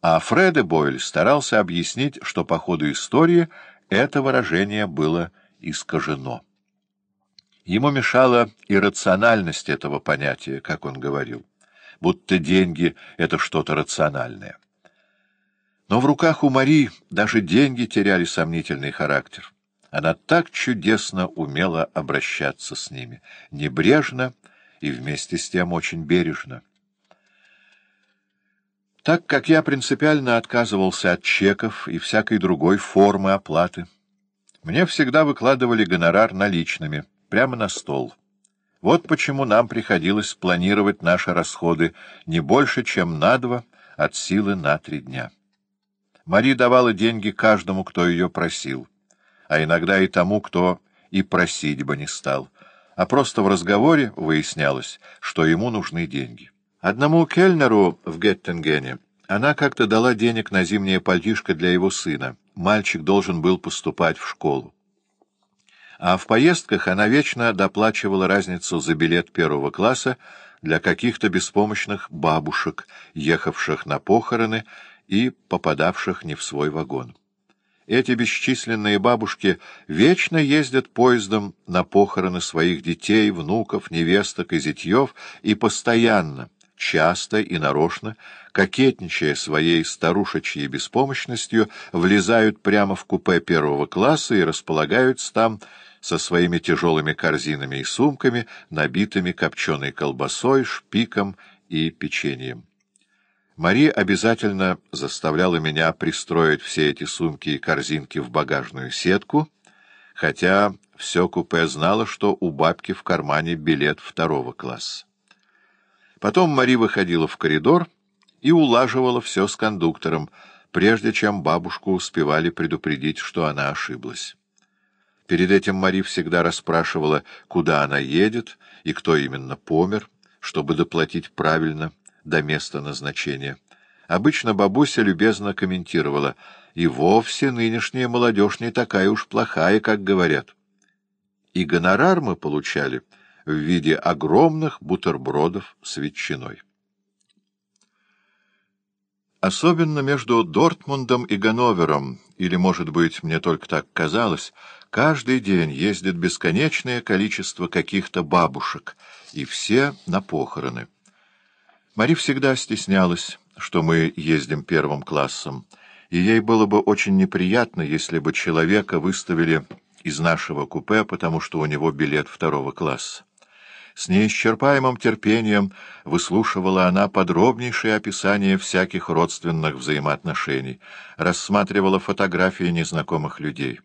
А Фреде Бойль старался объяснить, что по ходу истории это выражение было искажено. Ему мешала иррациональность этого понятия, как он говорил, будто деньги — это что-то рациональное. Но в руках у Мари даже деньги теряли сомнительный характер. Она так чудесно умела обращаться с ними, небрежно и вместе с тем очень бережно. Так как я принципиально отказывался от чеков и всякой другой формы оплаты, мне всегда выкладывали гонорар наличными, прямо на стол. Вот почему нам приходилось планировать наши расходы не больше, чем на два, от силы на три дня. Мари давала деньги каждому, кто ее просил, а иногда и тому, кто и просить бы не стал, а просто в разговоре выяснялось, что ему нужны деньги. Одному кельнеру в Геттингене она как-то дала денег на зимнее пальтишко для его сына. Мальчик должен был поступать в школу. А в поездках она вечно доплачивала разницу за билет первого класса для каких-то беспомощных бабушек, ехавших на похороны и попадавших не в свой вагон. Эти бесчисленные бабушки вечно ездят поездом на похороны своих детей, внуков, невесток и зятьев и постоянно — часто и нарочно, кокетничая своей старушечьей беспомощностью, влезают прямо в купе первого класса и располагаются там со своими тяжелыми корзинами и сумками, набитыми копченой колбасой, шпиком и печеньем. Мари обязательно заставляла меня пристроить все эти сумки и корзинки в багажную сетку, хотя все купе знало, что у бабки в кармане билет второго класса. Потом Мари выходила в коридор и улаживала все с кондуктором, прежде чем бабушку успевали предупредить, что она ошиблась. Перед этим Мари всегда расспрашивала, куда она едет и кто именно помер, чтобы доплатить правильно до места назначения. Обычно бабуся любезно комментировала, и вовсе нынешняя молодежь не такая уж плохая, как говорят. И гонорар мы получали — в виде огромных бутербродов с ветчиной. Особенно между Дортмундом и Ганновером, или, может быть, мне только так казалось, каждый день ездит бесконечное количество каких-то бабушек, и все на похороны. Мари всегда стеснялась, что мы ездим первым классом, и ей было бы очень неприятно, если бы человека выставили из нашего купе, потому что у него билет второго класса. С неисчерпаемым терпением выслушивала она подробнейшее описание всяких родственных взаимоотношений, рассматривала фотографии незнакомых людей.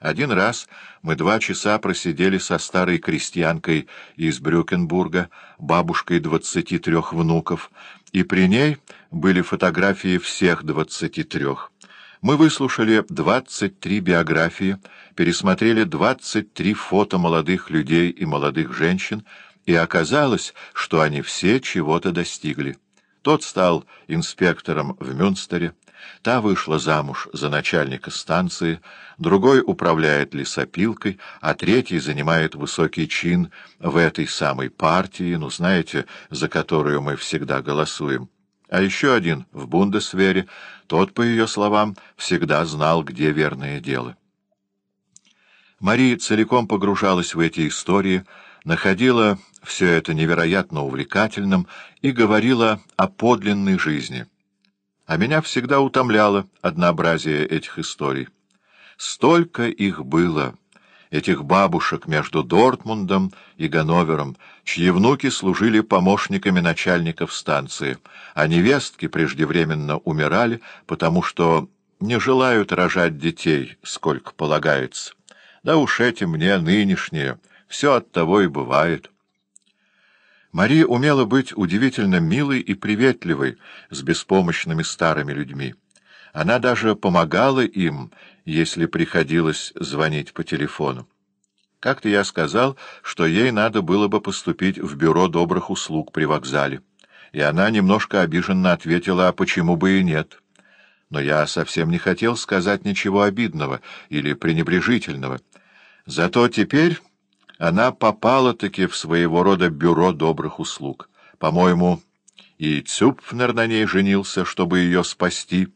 Один раз мы два часа просидели со старой крестьянкой из Брюкенбурга, бабушкой двадцати трех внуков, и при ней были фотографии всех двадцати трех. Мы выслушали 23 биографии, пересмотрели 23 фото молодых людей и молодых женщин, и оказалось, что они все чего-то достигли. Тот стал инспектором в Мюнстере, та вышла замуж за начальника станции, другой управляет лесопилкой, а третий занимает высокий чин в этой самой партии, ну, знаете, за которую мы всегда голосуем. А еще один в Бундесвере, тот, по ее словам, всегда знал, где верное дело. Мария целиком погружалась в эти истории, находила все это невероятно увлекательным и говорила о подлинной жизни. А меня всегда утомляло однообразие этих историй. Столько их было — этих бабушек между Дортмундом и Ганновером, чьи внуки служили помощниками начальников станции, а невестки преждевременно умирали, потому что не желают рожать детей, сколько полагается. Да уж эти мне нынешние, все от того и бывает. Мария умела быть удивительно милой и приветливой с беспомощными старыми людьми. Она даже помогала им, если приходилось звонить по телефону. Как-то я сказал, что ей надо было бы поступить в бюро добрых услуг при вокзале. И она немножко обиженно ответила, а почему бы и нет. Но я совсем не хотел сказать ничего обидного или пренебрежительного. Зато теперь она попала-таки в своего рода бюро добрых услуг. По-моему, и Цюпфнер на ней женился, чтобы ее спасти,